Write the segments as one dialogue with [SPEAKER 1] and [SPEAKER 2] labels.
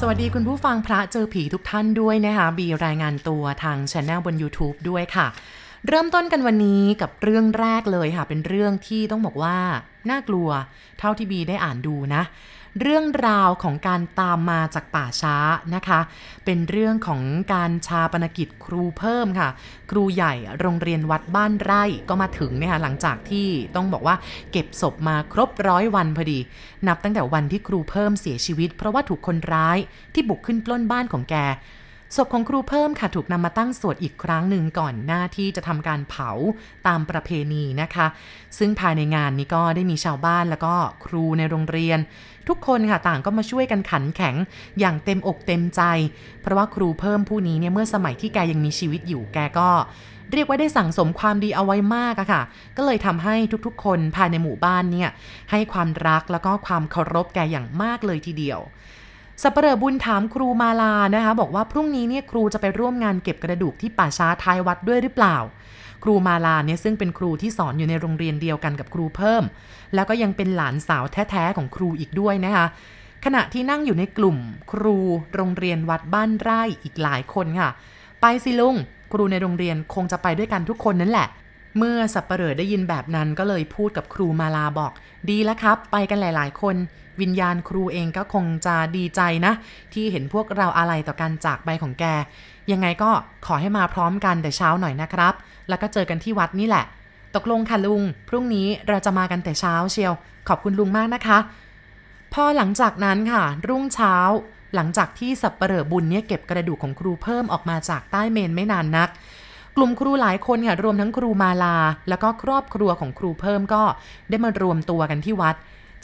[SPEAKER 1] สวัสดีคุณผู้ฟังพระเจอผีทุกท่านด้วยนะคะบีรายงานตัวทางช anel บน YouTube ด้วยค่ะ เริ่มต้นกันวันนี้กับเรื่องแรกเลยค่ะ เป็นเรื่องที่ต้องบอกว่าน่ากลัว เท่าที่บีได้อ่านดูนะ เรื่องราวของการตามมาจากป่าช้านะคะ เป็นเรื่องของการชาปนกิจครูเพิ่มค่ะ ครูใหญ่โรงเรียนวัดบ้านไร่ก็มาถึงเนี่ยค่ะหลังจากที่ต้องบอกว่าเก็บศพมาครบร้อยวันพอดี นับตั้งแต่วันที่ครูเพิ่มเสียชีวิต เพราะว่าถูกคนร้ายที่บุกขึ้นปล้นบ้านของแก ศพของครูเพิ่มค่ะถูกนำมาตั้งสวดอีกครั้งหนึ่งก่อนหน้าที่จะทำการเผาตามประเพณีนะคะ ซึ่งภายในงานนี้ก็ได้มีชาวบ้านแล้วก็ครูในโรงเรียน ทุกคนค่ะต่างก็มาช่วยกันขันแข็งอย่างเต็มอกเต็มใจ เพราะว่าครูเพิ่มผู้นี้เนี่ยเมื่อสมัยที่แกยังมีชีวิตอยู่แกก็เรียกว่าได้สั่งสมความดีเอาไว้มากอะค่ะ ก็เลยทำให้ทุกๆ คนภายในหมู่บ้านเนี่ยให้ความรักแล้วก็ความเคารพแกอย่างมากเลยทีเดียว สัปเหร่อบุญถามครูมาลานะคะ บอกว่าพรุ่งนี้เนี่ยครูจะไปร่วมงานเก็บกระดูกที่ป่าช้าท้ายวัดด้วยหรือเปล่า ครูมาลาเนี่ยซึ่งเป็นครูที่สอนอยู่ในโรงเรียนเดียวกันกับครูเพิ่ม แล้วก็ยังเป็นหลานสาวแท้ๆของครูอีกด้วยนะคะขณะที่นั่งอยู่ในกลุ่ม ครูโรงเรียนวัดบ้านไร่อีกหลายคนค่ะ ไปสิลุง ครูในโรงเรียนคงจะไปด้วยกันทุกคนนั่นแหละ เมื่อสับปเหร่อได้ยินแบบนั้นก็เลยพูดกับครูมาลาบอก ดีแล้วครับ ไปกันหลาย ๆ คน วิญญาณครูเองก็คงจะดีใจนะ ที่เห็นพวกเราอะไรต่อการจากไปของแก ยังไงก็ขอให้มาพร้อมกันแต่เช้าหน่อยนะครับ แล้วก็เจอกันที่วัดนี่แหละ ตกลงค่ะลุง พรุ่งนี้เราจะมากันแต่เช้าเชียว ขอบคุณลุงมากนะคะพอหลังจากนั้นค่ะ รุ่งเช้า หลังจากที่สับเหร่อบุญเนี่ยเก็บกระดูกของครูเพิ่มออกมาจากใต้เมนไม่นานนักกลุ่มครูหลายคนค่ะรวมทั้งครูมาลา แล้วก็ครอบครัวของครูเพิ่มก็ได้มารวมตัวกันที่วัด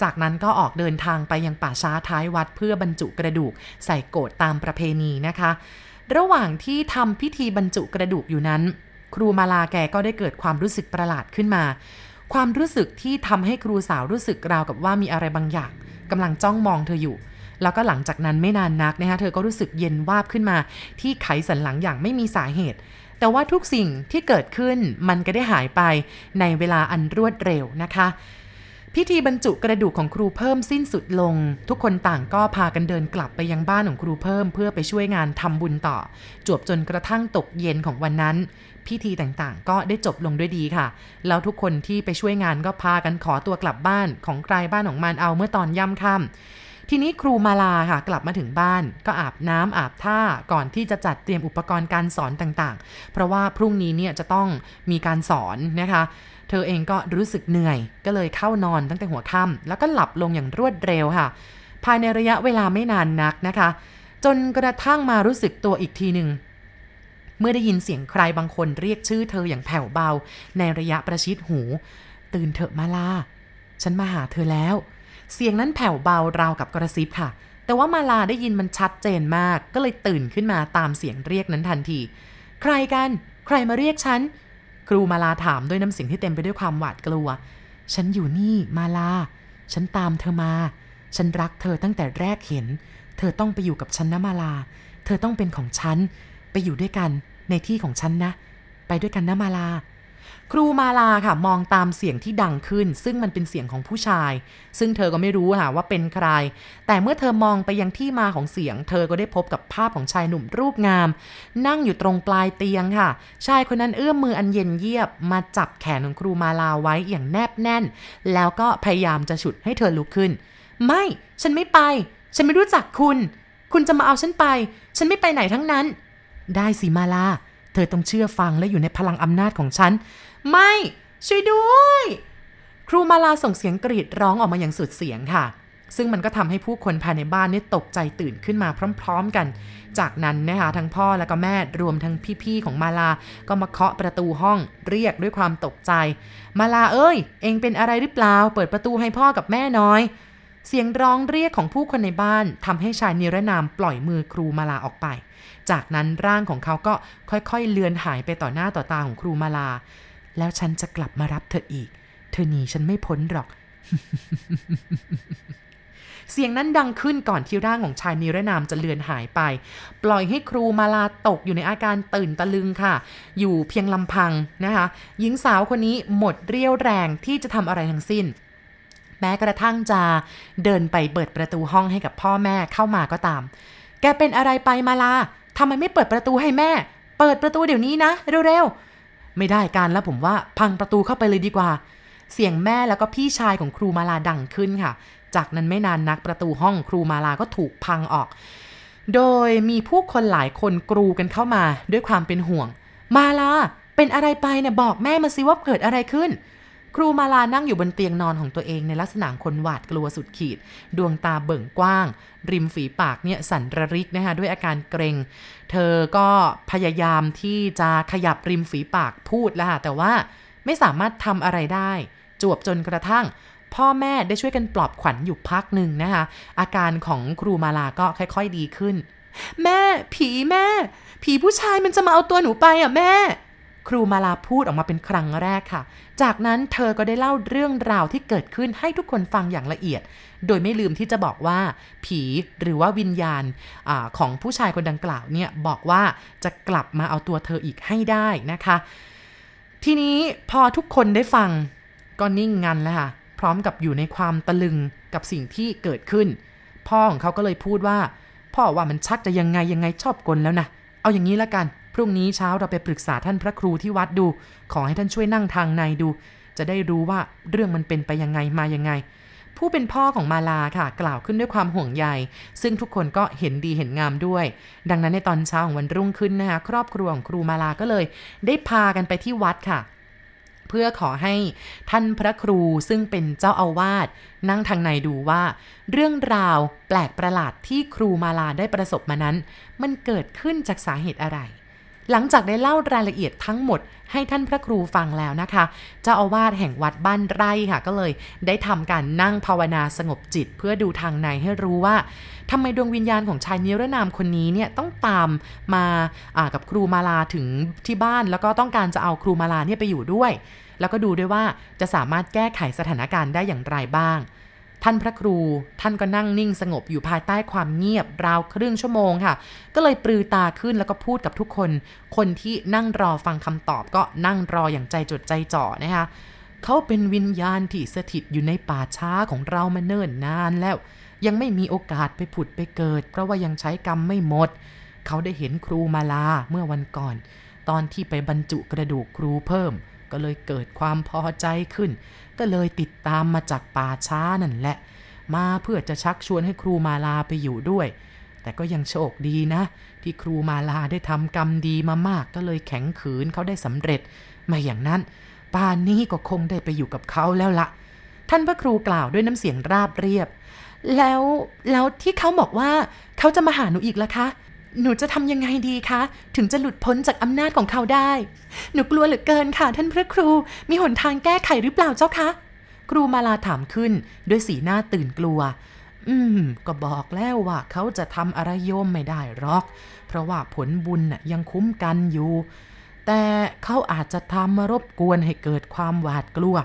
[SPEAKER 1] จากนั้นก็ออกเดินทางไปยังป่าช้าท้ายวัดเพื่อบรรจุกระดูกใส่โกดตามประเพณีนะคะ ระหว่างที่ทำพิธีบรรจุกระดูกอยู่นั้น ครูมาลาแกก็ได้เกิดความรู้สึกประหลาดขึ้นมา ความรู้สึกที่ทำให้ครูสาวรู้สึกราวกับว่ามีอะไรบางอย่างกำลังจ้องมองเธออยู่แล้วก็หลังจากนั้นไม่นานนักนะคะเธอก็รู้สึกเย็นวาบขึ้นมา ที่ไขสันหลังอย่างไม่มีสาเหตุ แต่ว่าทุกสิ่งที่เกิดขึ้นมันก็ได้หายไปในเวลาอันรวดเร็วนะคะ พิธีบรรจุกระดูกของครูเพิ่มสิ้นสุดลง ทุกคนต่างก็พากันเดินกลับไปยังบ้านของครูเพิ่ม เพื่อไปช่วยงานทำบุญต่อ จวบจนกระทั่งตกเย็นของวันนั้น พิธีต่างๆ ก็ได้จบลงด้วยดีค่ะ แล้วทุกคนที่ไปช่วยงานก็พากันขอตัวกลับบ้านของใครบ้านของมันเอาเมื่อตอนย่ำค่ำทีนี้ครูมาลาค่ะกลับมาถึงบ้าน ก็อาบน้ำอาบท่าก่อนที่จะจัดเตรียมอุปกรณ์การสอนต่างๆ เพราะว่าพรุ่งนี้เนี่ยจะต้องมีการสอนนะคะ เธอเองก็รู้สึกเหนื่อย ก็เลยเข้านอนตั้งแต่หัวค่ำแล้วก็หลับลงอย่างรวดเร็วค่ะ ภายในระยะเวลาไม่นานนักนะคะ จนกระทั่งมารู้สึกตัวอีกทีหนึ่งเมื่อได้ยินเสียงใครบางคนเรียกชื่อเธออย่างแผ่วเบา ในระยะประชิดหู ตื่นเถอะมาลา ฉันมาหาเธอแล้ว เสียงนั้นแผ่วเบาราวกับกระซิบค่ะ แต่ว่ามาลาได้ยินมันชัดเจนมาก ก็เลยตื่นขึ้นมาตามเสียงเรียกนั้นทันที ใครกัน ใครมาเรียกฉัน ครูมาลาถามด้วยน้ำเสียงที่เต็มไปด้วยความหวาดกลัว ฉันอยู่นี่มาลา ฉันตามเธอมา ฉันรักเธอตั้งแต่แรกเห็น เธอต้องไปอยู่กับฉันนะมาลา เธอต้องเป็นของฉัน ไปอยู่ด้วยกันในที่ของฉันนะ ไปด้วยกันนะมาลา ครูมาลาค่ะมองตามเสียงที่ดังขึ้น ซึ่งมันเป็นเสียงของผู้ชาย ซึ่งเธอก็ไม่รู้ค่ะว่าเป็นใคร แต่เมื่อเธอมองไปยังที่มาของเสียง เธอก็ได้พบกับภาพของชายหนุ่มรูปงาม นั่งอยู่ตรงปลายเตียงค่ะ ชายคนนั้นเอื้อมมืออันเย็นเยียบ มาจับแขนของครูมาลาไว้อย่างแนบแน่น แล้วก็พยายามจะฉุดให้เธอลุกขึ้น ไม่ฉันไม่ไป ฉันไม่รู้จักคุณ คุณจะมาเอาฉันไป ฉันไม่ไปไหนทั้งนั้น ได้สิมาลา เธอต้องเชื่อฟังและอยู่ในพลังอำนาจของฉัน ไม่ ช่วยด้วย ครูมาลาส่งเสียงกรีดร้องออกมาอย่างสุดเสียงค่ะ ซึ่งมันก็ทำให้ผู้คนภายในบ้านนี่ตกใจตื่นขึ้นมาพร้อม ๆ กัน จากนั้นนะคะทั้งพ่อและก็แม่รวมทั้งพี่ๆของมาลา ก็มาเคาะประตูห้องเรียกด้วยความตกใจ มาลาเอ้ย เองเป็นอะไรหรือเปล่า เปิดประตูให้พ่อกับแม่น้อย เสียงร้องเรียกของผู้คนในบ้านทำให้ชายนิรนามปล่อยมือครูมาลาออกไป จากนั้นร่างของเขาก็ค่อยๆ เลือนหายไปต่อหน้าต่อตาของครูมาลา แล้วฉันจะกลับมารับเธออีก เธอหนีฉันไม่พ้นหรอก เสียงนั้นดังขึ้นก่อนที่ร่างของชายนิรนามจะเลือนหายไป ปล่อยให้ครูมาลาตกอยู่ในอาการตื่นตะลึงค่ะ อยู่เพียงลำพังนะคะ หญิงสาวคนนี้หมดเรี่ยวแรงที่จะทำอะไรทั้งสิ้น แม้กระทั่งจะเดินไปเปิดประตูห้องให้กับพ่อแม่เข้ามาก็ตาม แกเป็นอะไรไปมาลาทำไมไม่เปิดประตูให้แม่ เปิดประตูเดี๋ยวนี้นะเร็วๆ ไม่ได้การแล้วผมว่าพังประตูเข้าไปเลยดีกว่า เสียงแม่แล้วก็พี่ชายของครูมาลาดังขึ้นค่ะ จากนั้นไม่นานนักประตูห้องครูมาลาก็ถูกพังออก โดยมีผู้คนหลายคนกรูกันเข้ามาด้วยความเป็นห่วง มาลาเป็นอะไรไปเนี่ยบอกแม่มาสิว่าเกิดอะไรขึ้น ครูมาลานั่งอยู่บนเตียงนอนของตัวเองในลักษณะคนหวาดกลัวสุดขีด ดวงตาเบิ่งกว้าง ริมฝีปากเนี่ยสั่นระริกนะคะด้วยอาการเกรง เธอก็พยายามที่จะขยับริมฝีปากพูดแล้วค่ะแต่ว่าไม่สามารถทำอะไรได้ จวบจนกระทั่ง พ่อแม่ได้ช่วยกันปลอบขวัญอยู่พักหนึ่งนะคะ อาการของครูมาลาก็ค่อย ๆดีขึ้น แม่ผีแม่ ผีผู้ชายมันจะมาเอาตัวหนูไปอะแม่ ครูมาลาพูดออกมาเป็นครั้งแรกค่ะ จากนั้นเธอก็ได้เล่าเรื่องราวที่เกิดขึ้นให้ทุกคนฟังอย่างละเอียด โดยไม่ลืมที่จะบอกว่าผีหรือว่าวิญญาณอาของผู้ชายคนดังกล่าวเนี่ยบอกว่าจะกลับมาเอาตัวเธออีกให้ได้นะคะ ทีนี้พอทุกคนได้ฟังก็นิ่งงันแล้วค่ะพร้อมกับอยู่ในความตะลึงกับสิ่งที่เกิดขึ้น พ่อของเขาก็เลยพูดว่า พ่อว่ามันชักจะยังไงยังไงชอบกลแล้วนะเอาอย่างนี้ละกัน รุ่งนี้เช้าเราไปปรึกษาท่านพระครูที่วัดดู ขอให้ท่านช่วยนั่งทางในดู จะได้รู้ว่าเรื่องมันเป็นไปยังไงมายังไง ผู้เป็นพ่อของมาลาค่ะ กล่าวขึ้นด้วยความห่วงใย ซึ่งทุกคนก็เห็นดีเห็นงามด้วย ดังนั้นในตอนเช้าของวันรุ่งขึ้นนะคะครอบครัวของครูมาลาก็เลย ได้พากันไปที่วัดค่ะเพื่อขอให้ท่านพระครูซึ่งเป็นเจ้าอาวาสนั่งทางในดูว่า เรื่องราวแปลกประหลาดที่ครูมาลาได้ประสบมานั้น มันเกิดขึ้นจากสาเหตุอะไร หลังจากได้เล่ารายละเอียดทั้งหมดให้ท่านพระครูฟังแล้วนะคะ เจ้าอาวาสแห่งวัดบ้านไร่ค่ะ ก็เลยได้ทำการนั่งภาวนาสงบจิต เพื่อดูทางในให้รู้ว่าทำไมดวงวิญญาณของชายนิรนามคนนี้เนี่ยต้องตามมากับครูมาลาถึงที่บ้าน แล้วก็ต้องการจะเอาครูมาลาเนี่ยไปอยู่ด้วย แล้วก็ดูด้วยว่าจะสามารถแก้ไขสถานการณ์ได้อย่างไรบ้าง ท่านพระครู ท่านก็นั่งนิ่งสงบอยู่ภายใต้ความเงียบราวครึ่งชั่วโมงค่ะ ก็เลยปลือตาขึ้นแล้วก็พูดกับทุกคน คนที่นั่งรอฟังคำตอบก็นั่งรออย่างใจจดใจจ่อนะคะเขาเป็นวิญญาณที่สถิตอยู่ในป่าช้าของเรามาเนิ่นนานแล้ว ยังไม่มีโอกาสไปผุดไปเกิด เพราะว่ายังใช้กรรมไม่หมด เขาได้เห็นครูมาลาเมื่อวันก่อน ตอนที่ไปบรรจุกระดูกครูเพิ่ม ก็เลยเกิดความพอใจขึ้น ก็เลยติดตามมาจากป่าช้านั่นแหละ มาเพื่อจะชักชวนให้ครูมาลาไปอยู่ด้วย แต่ก็ยังโชคดีนะ ที่ครูมาลาได้ทำกรรมดีมามากก็เลยแข็งขืนเขาได้สำเร็จไม่อย่างนั้นป่านนี้ก็คงได้ไปอยู่กับเขาแล้วละท่านพระครูกล่าวด้วยน้ำเสียงราบเรียบ แล้วแล้วที่เขาบอกว่าเขาจะมาหาหนูอีกล่ะคะ หนูจะทำยังไงดีคะ ถึงจะหลุดพ้นจากอำนาจของเขาได้ หนูกลัวเหลือเกินค่ะ ท่านพระครู มีหนทางแก้ไขหรือเปล่าเจ้าคะ ครูมาลาถามขึ้น ด้วยสีหน้าตื่นกลัว อืม ก็บอกแล้วว่าเขาจะทำอะไรโยมไม่ได้หรอก เพราะว่าผลบุญน่ะยังคุ้มกันอยู่ แต่เขาอาจจะทำมารบกวนให้เกิดความหวาดกลัว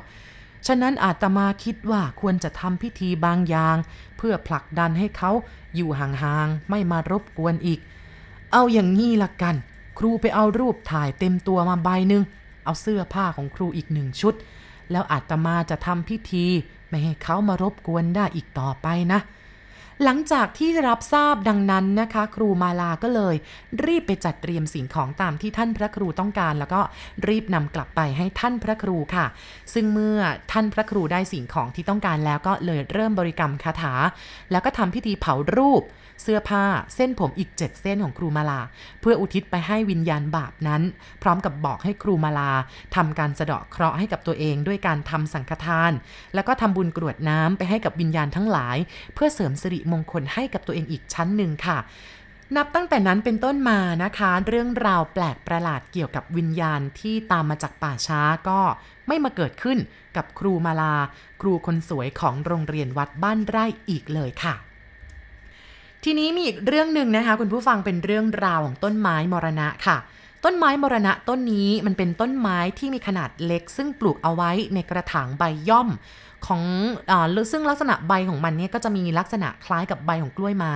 [SPEAKER 1] ฉะนั้นอาตมาคิดว่าควรจะทำพิธีบางอย่าง เพื่อผลักดันให้เขาอยู่ห่างๆ ไม่มารบกวนอีก เอาอย่างนี้ละกัน ครูไปเอารูปถ่ายเต็มตัวมาใบหนึ่งเอาเสื้อผ้าของครูอีกหนึ่งชุด แล้วอาตมาจะทำพิธี ไม่ให้เขามารบกวนได้อีกต่อไปนะ หลังจากที่รับทราบดังนั้นนะคะ ครูมาลาก็เลย รีบไปจัดเตรียมสิ่งของตามที่ท่านพระครูต้องการ แล้วก็รีบนำกลับไปให้ท่านพระครูค่ะ ซึ่งเมื่อท่านพระครูได้สิ่งของที่ต้องการแล้วก็เลยเริ่มบริกรรมคาถา แล้วก็ทำพิธีเผารูป เสื้อผ้าเส้นผมอีก 7 เส้นของครูมาลา เพื่ออุทิศไปให้วิญญาณบาปนั้น พร้อมกับบอกให้ครูมาลาทำการสะเดาะเคราะห์ให้กับตัวเองด้วยการทำสังฆทาน แล้วก็ทำบุญกรวดน้ำไปให้กับวิญญาณทั้งหลาย เพื่อเสริมสิริมงคลให้กับตัวเองอีกชั้นหนึ่งค่ะนับตั้งแต่นั้นเป็นต้นมานะคะ เรื่องราวแปลกประหลาดเกี่ยวกับวิญญาณที่ตามมาจากป่าช้าก็ไม่มาเกิดขึ้นกับครูมาลา ครูคนสวยของโรงเรียนวัดบ้านไร่อีกเลยค่ะ ทีนี้มีอีกเรื่องหนึ่งนะคะ คุณผู้ฟังเป็นเรื่องราวของต้นไม้มรณะค่ะ ต้นไม้มรณะต้นนี้มันเป็นต้นไม้ที่มีขนาดเล็ก ซึ่งปลูกเอาไว้ในกระถางใบย่อมของอซึ่งลักษณะใบของมันเนี่ยก็จะมีลักษณะคล้ายกับใบของกล้วยไม้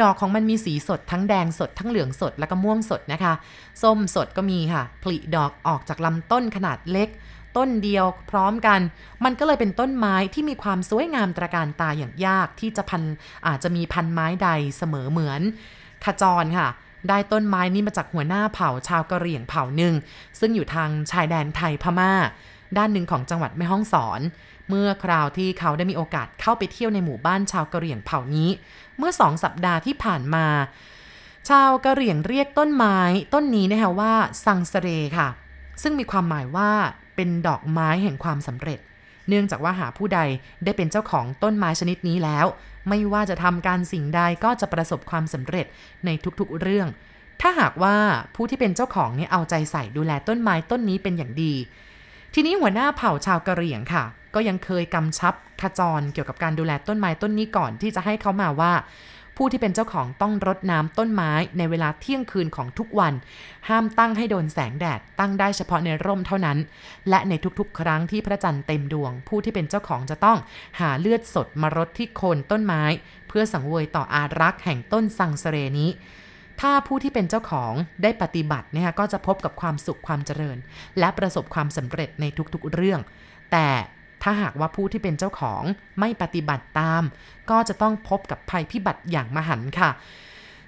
[SPEAKER 1] ดอกของมันมีสีสดทั้งแดงสดทั้งเหลืองสดแล้วก็ม่วงสดนะคะ ส้มสดก็มีค่ะผลิดอกออกจากลำต้นขนาดเล็ก ต้นเดียวพร้อมกัน มันก็เลยเป็นต้นไม้ที่มีความสวยงามตระการตาอย่างยากที่จะพันอาจจะมีพันไม้ใดเสมอเหมือนขจรค่ะ ได้ต้นไม้นี้มาจากหัวหน้าเผ่าชาวกะเหรี่ยงเผ่าหนึ่ง ซึ่งอยู่ทางชายแดนไทยพมา่า ด้านหนึ่งของจังหวัดแม่ฮ่องสอน เมื่อคราวที่เขาได้มีโอกาสเข้าไปเที่ยวในหมู่บ้านชาวกะเหรี่ยงเผ่านี้ เมื่อสองสัปดาห์ที่ผ่านมา ชาวกะเหรี่ยงเรียกต้นไม้ต้นนี้นะคะว่าซังเสเรค่ะ ซึ่งมีความหมายว่า เป็นดอกไม้แห่งความสำเร็จ เนื่องจากว่าหาผู้ใดได้เป็นเจ้าของต้นไม้ชนิดนี้แล้ว ไม่ว่าจะทำการสิ่งใดก็จะประสบความสำเร็จในทุกๆเรื่อง ถ้าหากว่าผู้ที่เป็นเจ้าของเนี่ยเอาใจใส่ดูแลต้นไม้ต้นนี้เป็นอย่างดี ทีนี้หัวหน้าเผ่าชาวกะเหรี่ยงค่ะ ก็ยังเคยกำชับขจรเกี่ยวกับการดูแลต้นไม้ต้นนี้ก่อนที่จะให้เขามาว่า ผู้ที่เป็นเจ้าของต้องรดน้ำต้นไม้ในเวลาเที่ยงคืนของทุกวัน ห้ามตั้งให้โดนแสงแดด ตั้งได้เฉพาะในร่มเท่านั้น และในทุกๆ ครั้งที่พระจันทร์เต็มดวง ผู้ที่เป็นเจ้าของจะต้องหาเลือดสดมารดที่โคนต้นไม้ เพื่อสังเวยต่ออารักษ์แห่งต้นสังเสรนี้ถ้าผู้ที่เป็นเจ้าของได้ปฏิบัติเนี่ยก็จะพบกับความสุขความเจริญ และประสบความสำเร็จในทุกๆเรื่อง แต่ ถ้าหากว่าผู้ที่เป็นเจ้าของไม่ปฏิบัติตาม ก็จะต้องพบกับภัยพิบัติอย่างมหันต์ค่ะ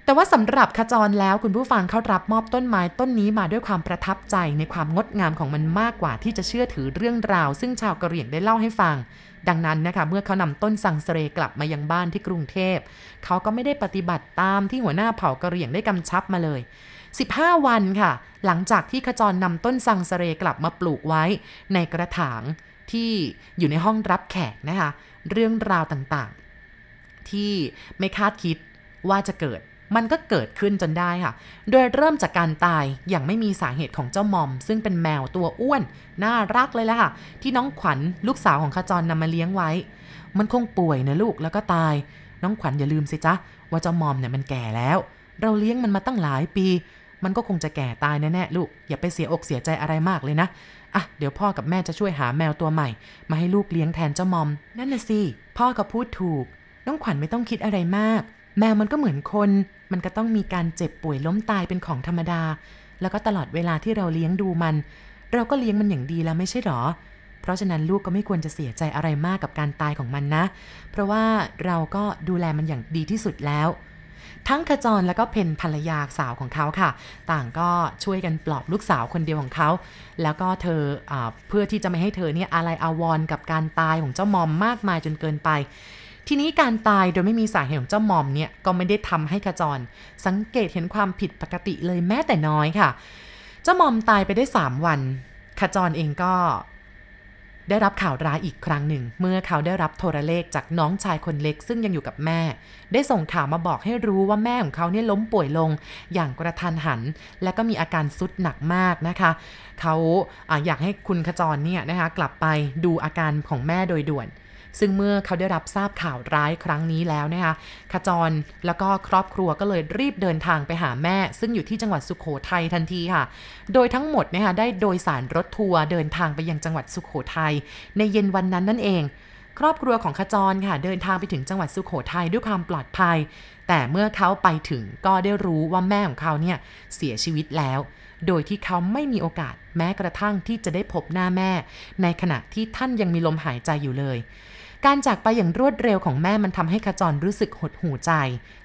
[SPEAKER 1] แต่ว่าสำหรับขจรแล้วคุณผู้ฟังเขารับมอบต้นไม้ต้นนี้มาด้วยความประทับใจในความงดงามของมันมากกว่าที่จะเชื่อถือเรื่องราว ซึ่งชาวกะเหรี่ยงได้เล่าให้ฟัง ดังนั้นนะคะเมื่อเขานำต้นสังเสรกลับมายังบ้านที่กรุงเทพเขาก็ไม่ได้ปฏิบัติตามที่หัวหน้าเผ่ากะเหรี่ยงได้กำชับมาเลย15 วันค่ะ หลังจากที่ขจรนำต้นสังเสเรกลับมาปลูกไว้ในกระถาง ที่อยู่ในห้องรับแขกนะคะ เรื่องราวต่างๆ ที่ไม่คาดคิดว่าจะเกิด มันก็เกิดขึ้นจนได้ค่ะ โดยเริ่มจากการตายอย่างไม่มีสาเหตุของเจ้ามอม ซึ่งเป็นแมวตัวอ้วน น่ารักเลยล่ะค่ะ ที่น้องขวัญลูกสาวของขจรนำมาเลี้ยงไว้ มันคงป่วยนะลูกแล้วก็ตาย น้องขวัญอย่าลืมสิจ๊ะว่าเจ้ามอมเนี่ยมันแก่แล้ว เราเลี้ยงมันมาตั้งหลายปี มันก็คงจะแก่ตายแน่ๆลูก อย่าไปเสียอกเสียใจอะไรมากเลยนะ อะเดี๋ยวพ่อกับแม่จะช่วยหาแมวตัวใหม่ มาให้ลูกเลี้ยงแทนเจ้ามอม นั่นน่ะสิพ่อก็พูดถูก น้องขวัญไม่ต้องคิดอะไรมาก แมวมันก็เหมือนคน มันก็ต้องมีการเจ็บป่วยล้มตายเป็นของธรรมดา แล้วก็ตลอดเวลาที่เราเลี้ยงดูมัน เราก็เลี้ยงมันอย่างดีแล้วไม่ใช่หรอ เพราะฉะนั้นลูกก็ไม่ควรจะเสียใจอะไรมากกับการตายของมันนะ เพราะว่าเราก็ดูแลมันอย่างดีที่สุดแล้ว ทั้งขจรและก็เพนภรรยาสาวของเขาค่ะ ต่างก็ช่วยกันปลอบลูกสาวคนเดียวของเขา แล้วก็เธออเพื่อที่จะไม่ให้เธอเนี่ยอะไรอาวรกับการตายของเจ้ามอมมากมายจนเกินไป ทีนี้การตายโดยไม่มีสาเหตุของเจ้ามอมเนี่ยก็ไม่ได้ทำให้ขจร สังเกตเห็นความผิดปกติเลยแม้แต่น้อยค่ะ เจ้ามอมตายไปได้ 3 วันขจรเองก็ ได้รับข่าวร้ายอีกครั้งหนึ่ง เมื่อเขาได้รับโทรเลขจากน้องชายคนเล็ก ซึ่งยังอยู่กับแม่ ได้ส่งข่าวมาบอกให้รู้ว่าแม่ของเขาเนี่ยล้มป่วยลง อย่างกระทันหัน และก็มีอาการสุดหนักมากนะคะ เขาอาอยากให้คุณขจรเนี่ยนะคะกลับไปดูอาการของแม่โดยด่วน ซึ่งเมื่อเขาได้รับทราบข่าวร้ายครั้งนี้แล้วนะคะขจรแล้วก็ครอบครัวก็เลยรีบเดินทางไปหาแม่ ซึ่งอยู่ที่จังหวัดสุขโขทัยทันทีค่ะ โดยทั้งหมดนะคะได้โดยสารรถทัวร์เดินทางไปยังจังหวัดสุขโขทัยในเย็นวันนั้นนั่นเอง ครอบครัวของขจรค่ะเดินทางไปถึงจังหวัดสุขโขทัยด้วยความปลอดภัย แต่เมื่อเขาไปถึงก็ได้รู้ว่าแม่ของเขาเนี่ยเสียชีวิตแล้วโดยที่เขาไม่มีโอกาสแม้กระทั่งที่จะได้พบหน้าแม่ ในขณะที่ท่านยังมีลมหายใจอยู่เลย การจากไปอย่างรวดเร็วของแม่มันทำให้ขจรรู้สึกหดหูใจ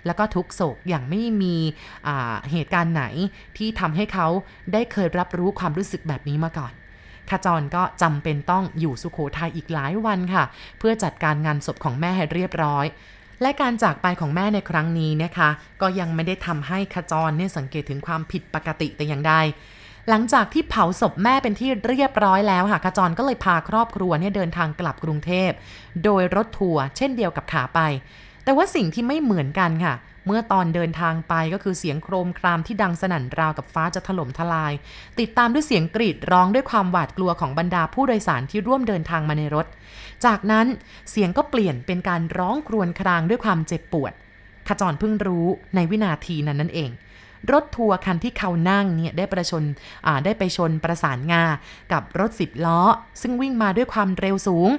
[SPEAKER 1] แล้วก็ทุกโศกอย่างไม่มีเหตุการณ์ไหนที่ทำให้เขาได้เคยรับรู้ความรู้สึกแบบนี้มาก่อนขจรก็จำเป็นต้องอยู่สุขโขทัยอีกหลายวันค่ะ เพื่อจัดการงานศพของแม่ให้เรียบร้อย และการจากไปของแม่ในครั้งนี้นะคะ ก็ยังไม่ได้ทำให้ขจรเนี่ยสังเกตถึงความผิดปกติแต่อย่างใด หลังจากที่เผาศพแม่เป็นที่เรียบร้อยแล้วค่ะขจรก็เลยพาครอบครัวเนี่ยเดินทางกลับกรุงเทพ โดยรถทัวร์เช่นเดียวกับขาไป แต่ว่าสิ่งที่ไม่เหมือนกันค่ะ เมื่อตอนเดินทางไปก็คือเสียงโครมครามที่ดังสนั่นราวกับฟ้าจะถล่มทลาย ติดตามด้วยเสียงกรีดร้องด้วยความหวาดกลัวของบรรดาผู้โดยสารที่ร่วมเดินทางมาในรถ จากนั้นเสียงก็เปลี่ยนเป็นการร้องครวญครางด้วยความเจ็บปวดขจรเพิ่งรู้ในวินาทีนั้นนั่นเอง รถทัวร์คันที่เขานั่งเนี่ยได้ประชนได้ไปชนประสานงากับรถสิบล้อ ซึ่งวิ่งมาด้วยความเร็วสูง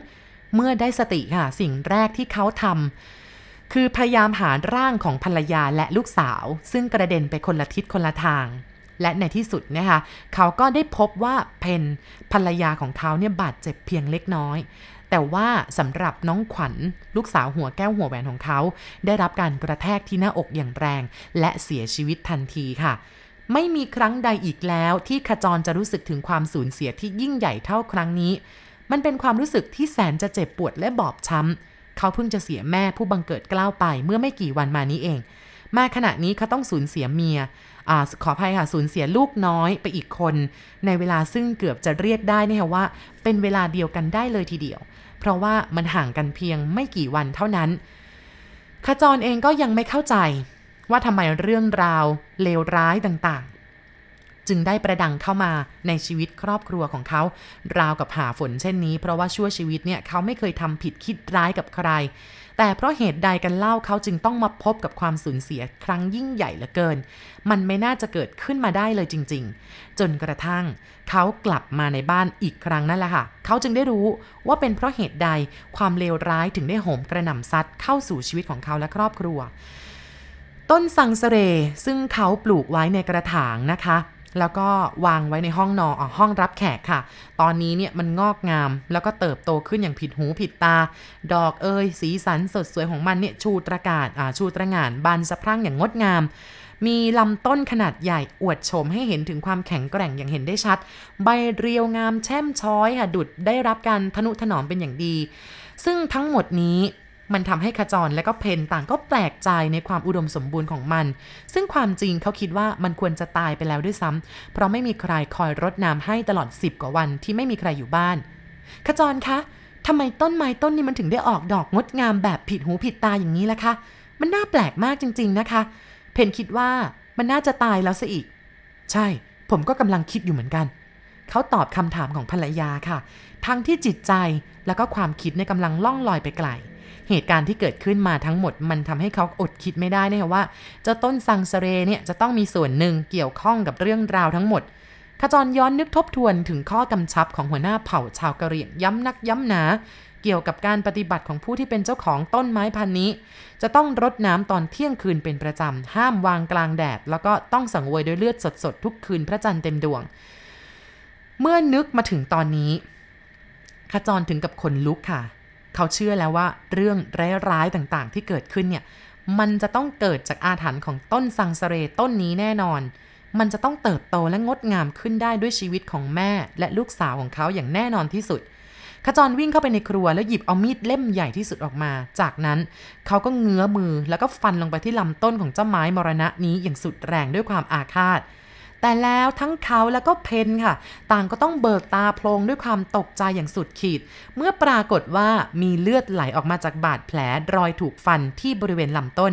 [SPEAKER 1] เมื่อได้สติค่ะ สิ่งแรกที่เขาทำคือพยายามหาร่างของภรรยาและลูกสาว ซึ่งกระเด็นไปคนละทิศคนละทาง และในที่สุดนะคะเขาก็ได้พบว่าเพนภรรยาของเขาเนี่ยบาดเจ็บเพียงเล็กน้อย แต่ว่าสำหรับน้องขวัญลูกสาวหัวแก้วหัวแหวนของเขา ได้รับการกระแทกที่หน้าอกอย่างแรง และเสียชีวิตทันทีค่ะไม่มีครั้งใดอีกแล้วที่ขจรจะรู้สึกถึงความสูญเสียที่ยิ่งใหญ่เท่าครั้งนี้ มันเป็นความรู้สึกที่แสนจะเจ็บปวดและบอบช้ำ เขาเพิ่งจะเสียแม่ผู้บังเกิดกล้าวไปเมื่อไม่กี่วันมานี้เอง มาขณะนี้เขาต้องสูญเสียเมีย อขออภัยค่ะสูญเสียลูกน้อยไปอีกคน ในเวลาซึ่งเกือบจะเรียกได้นี่ค่ะว่า เป็นเวลาเดียวกันได้เลยทีเดียว เพราะว่ามันห่างกันเพียงไม่กี่วันเท่านั้นขจรเองก็ยังไม่เข้าใจว่าทำไมเรื่องราวเลวร้ายต่างจึงได้ประดังเข้ามาในชีวิตครอบครัวของเขา ราวกับหาฝนเช่นนี้ เพราะว่าชั่วชีวิตเนี่ยเขาไม่เคยทำผิดคิดร้ายกับใคร แต่เพราะเหตุใดกันเล่าเขาจึงต้องมาพบกับความสูญเสียครั้งยิ่งใหญ่เหลือเกิน มันไม่น่าจะเกิดขึ้นมาได้เลยจริง ๆ จนกระทั่ง เขากลับมาในบ้านอีกครั้งนั่นแหละค่ะ เขาจึงได้รู้ว่าเป็นเพราะเหตุใดความเลวร้ายถึงได้โหมกระหน่ำซัดเข้าสู่ชีวิตของเขาและครอบครัว ต้นสังเสเรซึ่งเขาปลูกไว้ในกระถางนะคะ แล้วก็วางไว้ในห้องนอนอห้องรับแขกค่ะ ตอนนี้เนี่ยมันงอกงาม แล้วก็เติบโตขึ้นอย่างผิดหูผิดตา ดอกเอยสีสันสดสวยของมันเนี่ยชูตระกาศอ่าชูตระงานบานสะพรั่งอย่างงดงาม มีลำต้นขนาดใหญ่อวดโฉมให้เห็นถึงความแข็งแกร่งอย่างเห็นได้ชัด ใบเรียวงามแช่มช้อยค่ะดุดได้รับการทนุถนอมเป็นอย่างดี ซึ่งทั้งหมดนี้ มันทำให้ขจรและก็เพนต่างก็แปลกใจในความอุดมสมบูรณ์ของมัน ซึ่งความจริงเขาคิดว่ามันควรจะตายไปแล้วด้วยซ้ำเพราะไม่มีใครคอยรดน้ำให้ตลอดสิบกว่าวันที่ไม่มีใครอยู่บ้าน ขจรคะทำไมต้นไม้ต้นนี้มันถึงได้ออกดอกงดงามแบบผิดหูผิดตาอย่างนี้ล่ะคะ มันน่าแปลกมากจริง ๆนะคะ เพนคิดว่ามันน่าจะตายแล้วซะอีก ใช่ ผมก็กำลังคิดอยู่เหมือนกัน เขาตอบคำถามของภรรยาค่ะ ทั้งที่จิตใจแล้วก็ความคิดในกำลังล่องลอยไปไกล เหตุการณ์ที่เกิดขึ้นมาทั้งหมดมันทำให้เขาอดคิดไม่ได้นะว่า เจ้าต้นซังเสเรเนี่ยจะต้องมีส่วนหนึ่งเกี่ยวข้องกับเรื่องราวทั้งหมดขจรย้อนนึกทบทวนถึงข้อกำชับของหัวหน้าเผ่าชาวกะเหรี่ยงย้ำนักย้ำหนา เกี่ยวกับการปฏิบัติของผู้ที่เป็นเจ้าของต้นไม้พันนี้ จะต้องรดน้ำตอนเที่ยงคืนเป็นประจำ ห้ามวางกลางแดด แล้วก็ต้องสังเวยด้วยเลือดสดๆ ทุกคืนพระจันทร์เต็มดวง เมื่อนึกมาถึงตอนนี้ ขจรถึงกับขนลุกค่ะ เขาเชื่อแล้วว่าเรื่องร้ายๆต่างๆ ที่เกิดขึ้นเนี่ยมันจะต้องเกิดจากอาถรรพ์ของต้นสังสเรต้นนี้แน่นอน มันจะต้องเติบโตและงดงามขึ้นได้ด้วยชีวิตของแม่และลูกสาวของเขาอย่างแน่นอนที่สุด ขจรวิ่งเข้าไปในครัวแล้วหยิบเอามีดเล่มใหญ่ที่สุดออกมา จากนั้นเขาก็เงื้อมือแล้วก็ฟันลงไปที่ลำต้นของเจ้าไม้มรณะนี้อย่างสุดแรงด้วยความอาฆาต แต่แล้วทั้งเขาแล้วก็เพนค่ะ ต่างก็ต้องเบิกตาโพลงด้วยความตกใจอย่างสุดขีด เมื่อปรากฏว่ามีเลือดไหลออกมาจากบาดแผลรอยถูกฟันที่บริเวณลำต้น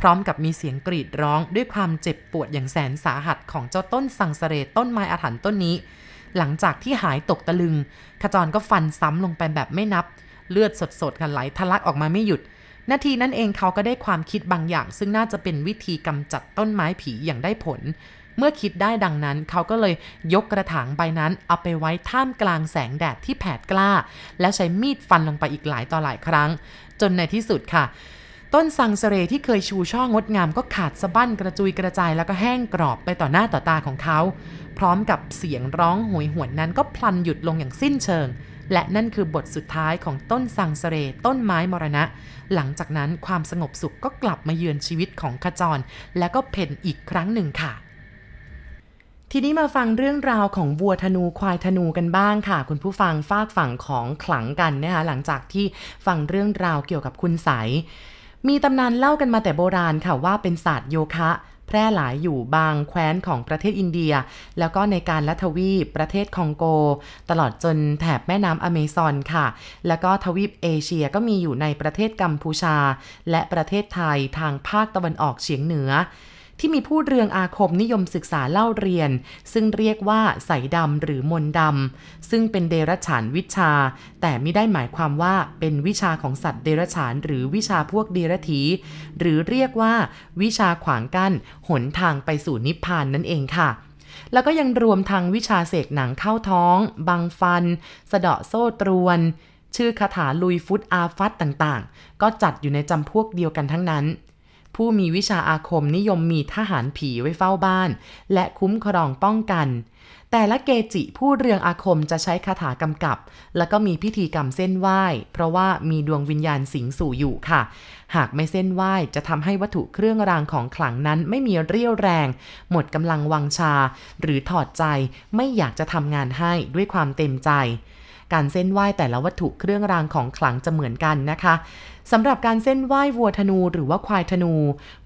[SPEAKER 1] พร้อมกับมีเสียงกรีดร้องด้วยความเจ็บปวดอย่างแสนสาหัสของเจ้าต้นสังเสรต้นไม้อาถรรพ์ต้นนี้ หลังจากที่หายตกตะลึง ขจรก็ฟันซ้ำลงไปแบบไม่นับ เลือดสดๆกันไหลทะลักออกมาไม่หยุดนาทีนั้นเองเขาก็ได้ความคิดบางอย่าง ซึ่งน่าจะเป็นวิธีกำจัดต้นไม้ผีอย่างได้ผล เมื่อคิดได้ดังนั้นเขาก็เลยยกกระถางใบนั้นเอาไปไว้ท่ามกลางแสงแดดที่แผดกล้า แล้วใช้มีดฟันลงไปอีกหลายต่อหลายครั้ง จนในที่สุดค่ะ ต้นสังเสเรที่เคยชูช่องดงามก็ขาดสะบั้นกระจุยกระจายแล้วก็แห้งกรอบไปต่อหน้าต่อตาของเขา พร้อมกับเสียงร้องหวยหวนนั้นก็พลันหยุดลงอย่างสิ้นเชิงและนั่นคือบทสุดท้ายของต้นสังเสเรต้นไม้มรณะ หลังจากนั้นความสงบสุขก็กลับมาเยือนชีวิตของขจร และก็เพ่นอีกครั้งหนึ่งค่ะ ทีนี้มาฟังเรื่องราวของวัวธนูควายธนูกันบ้างค่ะ คุณผู้ฟังฝากฝั่งของขลังกันนะคะหลังจากที่ฟังเรื่องราวเกี่ยวกับคุณใส มีตำนานเล่ากันมาแต่โบราณค่ะว่าเป็นศาสตร์โยคะ แพร่หลายอยู่บางแคว้นของประเทศอินเดีย แล้วก็ในการลัทวีปประเทศคองโก ตลอดจนแถบแม่น้ำอเมซอนค่ะ แล้วก็ทวีปเอเชียก็มีอยู่ในประเทศกัมพูชา และประเทศไทยทางภาคตะวันออกเฉียงเหนือ ที่มีผู้เรืองอาคมนิยมศึกษาเล่าเรียน ซึ่งเรียกว่าใสดำหรือมนดำซึ่งเป็นเดรัจฉานวิชา แต่ไม่ได้หมายความว่าเป็นวิชาของสัตว์เดรัจฉาน หรือวิชาพวกเดรัจีหรือเรียกว่า วิชาขวางกั้นหนทางไปสู่นิพพานนั่นเองค่ะแล้วก็ยังรวมทางวิชาเสกหนังเข้าท้อง บังฟัน สะเดาะโซ่ตรวน ชื่อคาถาลุยฟุตอาฟัตต่างๆ ก็จัดอยู่ในจำพวกเดียวกันทั้งนั้น ผู้มีวิชาอาคมนิยมมีทหารผีไว้เฝ้าบ้าน และคุ้มครองป้องกัน แต่ละเกจิผู้เรืองอาคมจะใช้คาถากำกับ แล้วก็มีพิธีกรรมเส้นไหว้ เพราะว่ามีดวงวิญญาณสิงสู่อยู่ค่ะ หากไม่เส้นไหว้จะทำให้วัตถุเครื่องรางของขลังนั้นไม่มีเรี่ยวแรง หมดกำลังวังชา หรือถอดใจไม่อยากจะทำงานให้ด้วยความเต็มใจ การเส้นไหว้แต่ละวัตถุเครื่องรางของขลังจะเหมือนกันนะคะสำหรับการเส้นไหว้วัวธนูหรือว่าควายธนู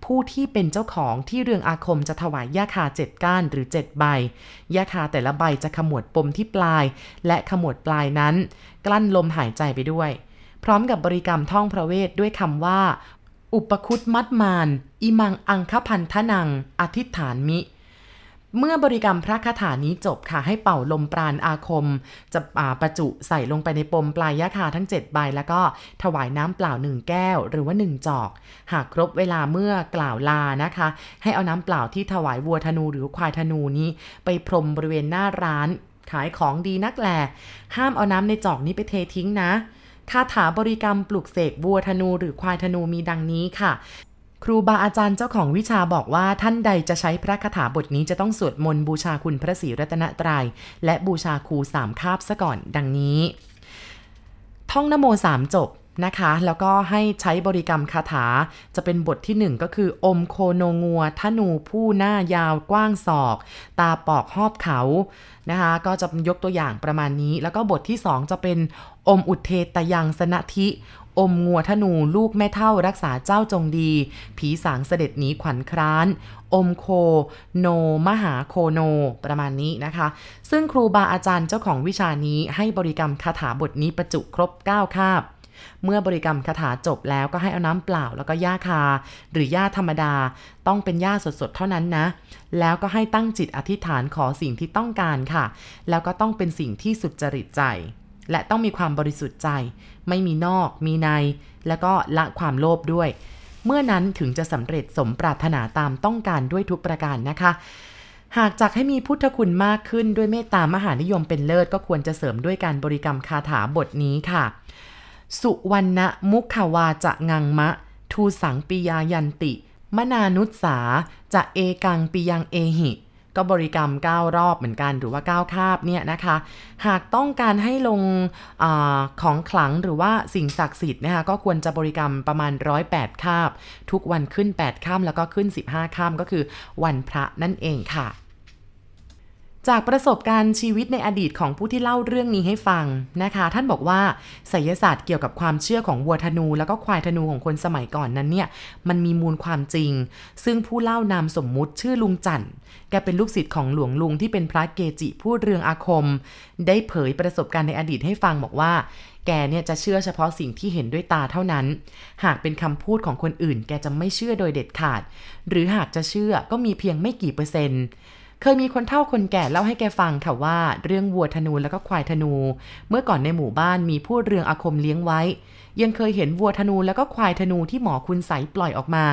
[SPEAKER 1] ผู้ที่เป็นเจ้าของที่เรืองอาคมจะถวายยาคาเจ็ดก้านหรือเจ็ดใบยาคาแต่ละใบจะขมวดปมที่ปลาย และขมวดปลายนั้น กลั้นลมหายใจไปด้วย พร้อมกับบริกรรมท่องพระเวทด้วยคำว่า อุปคุตมัดมานอิมังอังคพันธนัง อธิษฐานมิ เมื่อบริกรรมพระคาถานี้จบค่ะให้เป่าลมปราณอาคม จะประจุใส่ลงไปในปมปลายยะคาทั้ง 7 ใบ แล้วก็ถวายน้ำเปล่า 1 แก้ว หรือว่า 1 จอก หากครบเวลาเมื่อกล่าวลานะคะ ให้เอาน้ำเปล่าที่ถวายวัวธนูหรือควายธนูนี้ ไปพรมบริเวณหน้าร้าน ขายของดีนักแหลห้ามเอาน้ำในจอกนี้ไปเททิ้งนะคาถาบริกรรมปลุกเสกวัวธนูหรือควายธนูมีดังนี้ค่ะ ครูบาอาจารย์เจ้าของวิชาบอกว่าท่านใดจะใช้พระคาถาบทนี้จะต้องสวดมนต์บูชาคุณพระศรีรัตนตรยัย และบูชาครูสามคาบซะก่อน ดังนี้ ท่องนโมสามจบนะคะ แล้วก็ให้ใช้บริกรรมคาถาจะเป็นบทที่ 1 ก็คือ อมโคโนงัวธนูผู้หน้ายาวกว้างศอก ตาปอกหอบเขานะคะ ก็จะยกตัวอย่างประมาณนี้ แล้วก็บทที่ 2 จะเป็นอมอุเทตยังสนธิ อมงัวธนูลูกแม่เท่ารักษาเจ้าจงดี ผีสางเสด็จหนีขวัญคร้าน อมโค โน มหาโคโน ประมาณนี้นะคะ ซึ่งครูบาอาจารย์เจ้าของวิชานี้ให้บริกรรมคาถาบทนี้ประจุครบ 9 คาบเมื่อบริกรรมคาถาจบแล้วก็ให้เอาน้ำเปล่าแล้วก็ย่าคา หรือย่าธรรมดา ต้องเป็นย่าสดๆ เท่านั้นนะ แล้วก็ให้ตั้งจิตอธิษฐานขอสิ่งที่ต้องการค่ะ แล้วก็ต้องเป็นสิ่งที่สุดจริตใจ และต้องมีความบริสุทธิ์ใจ ไม่มีนอกมีใน แล้วก็ละความโลภด้วย เมื่อนั้นถึงจะสำเร็จสมปรารถนาตามต้องการด้วยทุกประการนะคะ หากจักให้มีพุทธคุณมากขึ้นด้วยเมตตามหานิยมเป็นเลิศก็ควรจะเสริมด้วยการบริกรรมคาถาบทนี้ค่ะ สุวรรณมุขวาจะงังมะ ทูสังปิยายันติ มนานุสาจะเอกังปิยังเอหิ ก็บริกรรม 9 รอบเหมือนกันหรือว่า 9 คาบเนี่ยนะคะ หากต้องการให้ลงอของขลังหรือว่าสิ่งศักดิ์สิทธิ์นะคะก็ควรจะบริกรรมประมาณ 108 คาบ ทุกวันขึ้น 8 ข้ามแล้วก็ขึ้น 15 ข้ามก็คือวันพระนั่นเองค่ะ จากประสบการณ์ชีวิตในอดีตของผู้ที่เล่าเรื่องนี้ให้ฟังนะคะ ท่านบอกว่าไสยศาสตร์เกี่ยวกับความเชื่อของวัวธนู แล้วก็ควายธนูของคนสมัยก่อนนั้นเนี่ยมันมีมูลความจริง ซึ่งผู้เล่านามสมมุติชื่อลุงจันแกเป็นลูกศิษย์ของหลวงลุงที่เป็นพระเกจิพูดเรืองอาคม ได้เผยประสบการณ์ในอดีตให้ฟังบอกว่า แกเนี่ยจะเชื่อเฉพาะสิ่งที่เห็นด้วยตาเท่านั้น หากเป็นคำพูดของคนอื่น แกจะไม่เชื่อโดยเด็ดขาด หรือหากจะเชื่อก็มีเพียงไม่กี่เปอร์เซ็นต์ เคยมีคนเฒ่าคนแก่เล่าให้แกฟังค่ะว่า เรื่องวัวธนูแล้วก็ควายธนู เมื่อก่อนในหมู่บ้านมีผู้เรืองอาคมเลี้ยงไว้ ยังเคยเห็นวัวธนูแล้วก็ควายธนูที่หมอคุณใสปล่อยออกมา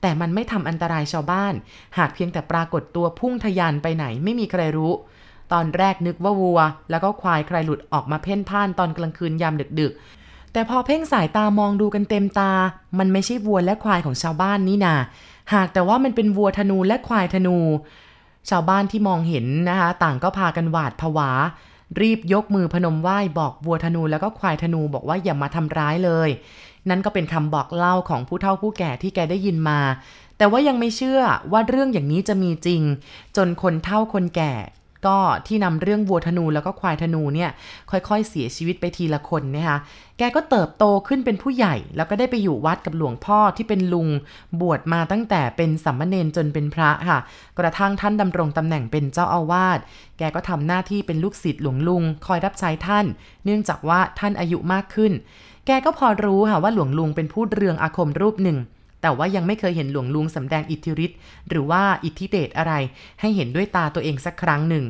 [SPEAKER 1] แต่มันไม่ทำอันตรายชาวบ้าน หากเพียงแต่ปรากฏตัวพุ่งทยานไปไหนไม่มีใครรู้ ตอนแรกนึกว่าวัว แล้วก็ควายใครหลุดออกมาเพ่นพ่านตอนกลางคืนยามดึกๆ แต่พอเพ่งสายตามองดูกันเต็มตา มันไม่ใช่วัวและควายของชาวบ้านนี่นา หากแต่ว่ามันเป็นวัวธนูและควายธนู ชาวบ้านที่มองเห็นนะคะ ต่างก็พากันหวาดผวา รีบยกมือพนมไหว้บอกวัวธนูแล้วก็ควายธนูบอกว่าอย่ามาทำร้ายเลย นั่นก็เป็นคำบอกเล่าของผู้เฒ่าผู้แก่ที่แกได้ยินมา แต่ว่ายังไม่เชื่อว่าเรื่องอย่างนี้จะมีจริง จนคนเฒ่าคนแก่ ก็ที่นำเรื่องวัวธนูแล้วก็ควายธนูเนี่ยค่อยๆ เสียชีวิตไปทีละคนนะคะแกก็เติบโตขึ้นเป็นผู้ใหญ่ แล้วก็ได้ไปอยู่วัดกับหลวงพ่อที่เป็นลุงบวชมาตั้งแต่เป็นสัมมเนนจนเป็นพระค่ะ กระทั่งท่านดำรงตำแหน่งเป็นเจ้าอาวาสแกก็ทำหน้าที่เป็นลูกศิษย์หลวงลุง คอยรับใช้ท่าน เนื่องจากว่าท่านอายุมากขึ้น แกก็พอรู้ค่ะว่าหลวงลุงเป็นผู้เรืองอาคมรูปหนึ่ง แต่ว่ายังไม่เคยเห็นหลวงลุงสำแดงอิทธิฤทธิ์หรือว่าอิทธิเดชอะไร ให้เห็นด้วยตาตัวเองสักครั้งหนึ่ง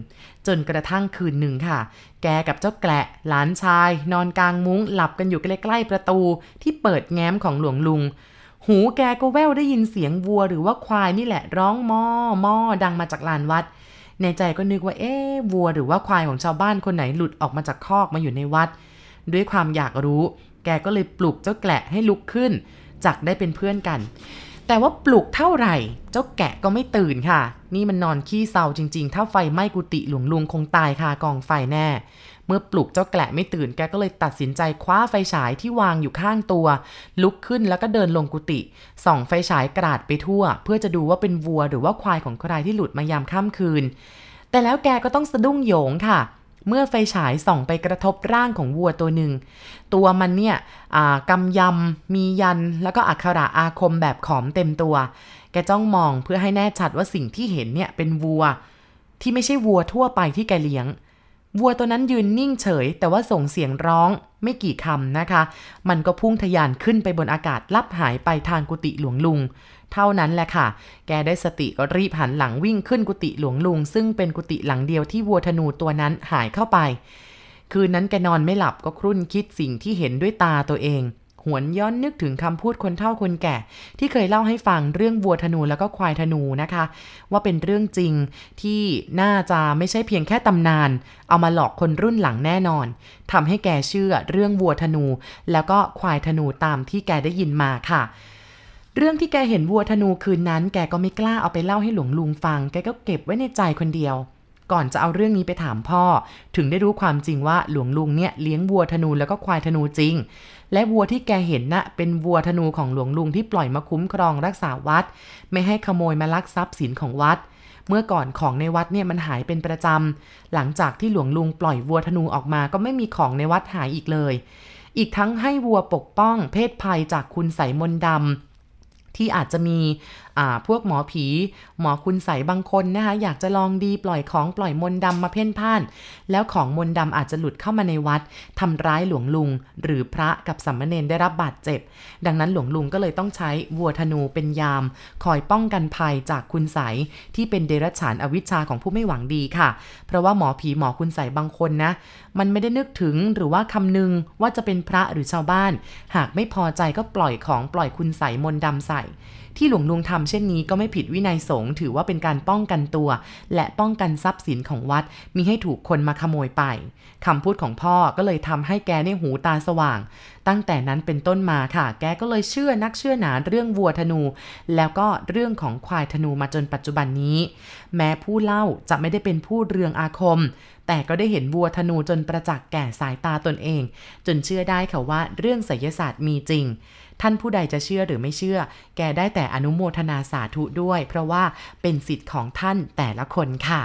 [SPEAKER 1] จนกระทั่งคืนหนึ่งค่ะ แกกับเจ้าแกละหลานชาย นอนกลางมุ้งหลับกันอยู่ใกล้ๆประตูที่เปิดแง้มของหลวงลุง หูแกก็แว่วได้ยินเสียงวัวหรือว่าควายนี่แหละร้องมอมอดังมาจากลานวัด ในใจก็นึกว่าเอ๊วัวหรือว่าควายของชาวบ้านคนไหนหลุดออกมาจากคอกมาอยู่ในวัด ด้วยความอยากรู้ แกก็เลยปลุกเจ้าแกละให้ลุกขึ้น จักได้เป็นเพื่อนกัน แต่ว่าปลุกเท่าไหร่ เจ้าแกะก็ไม่ตื่นค่ะ นี่มันนอนขี้เศร้าจริงๆ ถ้าไฟไหม้กุฏิหลวงลุงคงตายคากองไฟแน่ เมื่อปลุกเจ้าแกะไม่ตื่นแกก็เลยตัดสินใจคว้าไฟฉายที่วางอยู่ข้างตัว ลุกขึ้นแล้วก็เดินลงกุฏิส่องไฟฉายกราดไปทั่ว เพื่อจะดูว่าเป็นวัวหรือว่าควายของใครที่หลุดมายามค่ำคืน แต่แล้วแกก็ต้องสะดุ้งโยงค่ะเเมื่อไฟฉายส่องไปกระทบร่างของวัวตัวหนึ่ง ตัวมันเนี่ยกำยำ มียัน แล้วก็อักขระอาคมแบบขอมเต็มตัว แกจ้องมองเพื่อให้แน่ชัดว่าสิ่งที่เห็นเนี่ยเป็นวัว ที่ไม่ใช่วัวทั่วไปที่แกเลี้ยง วัวตัวนั้นยืนนิ่งเฉย แต่ว่าส่งเสียงร้องไม่กี่คำนะคะ มันก็พุ่งทะยานขึ้นไปบนอากาศลับหายไปทางกุฏิหลวงลุง เท่านั้นแหละค่ะ แกได้สติก็รีบหันหลังวิ่งขึ้นกุฏิหลวงลุง ซึ่งเป็นกุฏิหลังเดียวที่วัวธนูตัวนั้นหายเข้าไป คืนนั้นแกนอนไม่หลับก็ครุ่นคิดสิ่งที่เห็นด้วยตาตัวเองหวนย้อนนึกถึงคำพูดคนเฒ่าคนแก่ ที่เคยเล่าให้ฟังเรื่องวัวธนูแล้วก็ควายธนูนะคะ ว่าเป็นเรื่องจริงที่น่าจะไม่ใช่เพียงแค่ตำนาน เอามาหลอกคนรุ่นหลังแน่นอนทำให้แกเชื่อเรื่องวัวธนู แล้วก็ควายธนูตามที่แกได้ยินมาค่ะ เรื่องที่แกเห็นวัวธนูคืนนั้น แกก็ไม่กล้าเอาไปเล่าให้หลวงลุงฟัง แกก็เก็บไว้ในใจคนเดียว ก่อนจะเอาเรื่องนี้ไปถามพ่อ ถึงได้รู้ความจริงว่าหลวงลุงเนี่ยเลี้ยงวัวธนูแล้วก็ควายธนูจริง และวัวที่แกเห็นนะ่ะเป็นวัวธนูของหลวงลุงที่ปล่อยมาคุ้มครองรักษาวัด ไม่ให้ขโมยมาลักทรัพย์สินของวัดเมื่อก่อนของในวัดเนี่ยมันหายเป็นประจำ หลังจากที่หลวงลุงปล่อยวัวธนูออกมาก็ไม่มีของในวัดหายอีกเลย อีกทั้งให้วัวปกป้องเพศภัยจากคุณใสมนดำ ที่อาจจะมีพวกหมอผี หมอคุณใสบางคนนะคะอยากจะลองดีปล่อยของปล่อยมนดำมาเพ่นพ่าน แล้วของมนดำอาจจะหลุดเข้ามาในวัดทำร้ายหลวงลุง หรือพระกับสัมมเนนได้รับบาดเจ็บ ดังนั้นหลวงลุงก็เลยต้องใช้วัวธนูเป็นยาม คอยป้องกันภัยจากคุณใสที่เป็นเดรัจฉานอวิชชาของผู้ไม่หวังดีค่ะ เพราะว่าหมอผีหมอคุณใสบางคนนะ มันไม่ได้นึกถึงหรือว่าคำนึงว่าจะเป็นพระหรือชาวบ้าน หากไม่พอใจก็ปล่อยของปล่อยคุณใสมนดำใส่ ที่หลวงลุงทำเช่นนี้ก็ไม่ผิดวินัยสงฆ์ถือว่าเป็นการป้องกันตัว และป้องกันทรัพย์สินของวัดมีให้ถูกคนมาขโมยไปคำพูดของพ่อก็เลยทำให้แกเนี่ยหูตาสว่าง ตั้งแต่นั้นเป็นต้นมาค่ะ แกก็เลยเชื่อนักเชื่อหนาเรื่องวัวธนู แล้วก็เรื่องของควายธนูมาจนปัจจุบันนี้ แม้ผู้เล่าจะไม่ได้เป็นผู้เรืองอาคม แต่ก็ได้เห็นวัวธนูจนประจักษ์แก่สายตาตนเอง จนเชื่อได้ค่ะว่าเรื่องไสยศาสตร์มีจริง ท่านผู้ใดจะเชื่อหรือไม่เชื่อ แกได้แต่อนุโมทนาสาธุด้วย เพราะว่าเป็นสิทธิ์ของท่านแต่ละคนค่ะ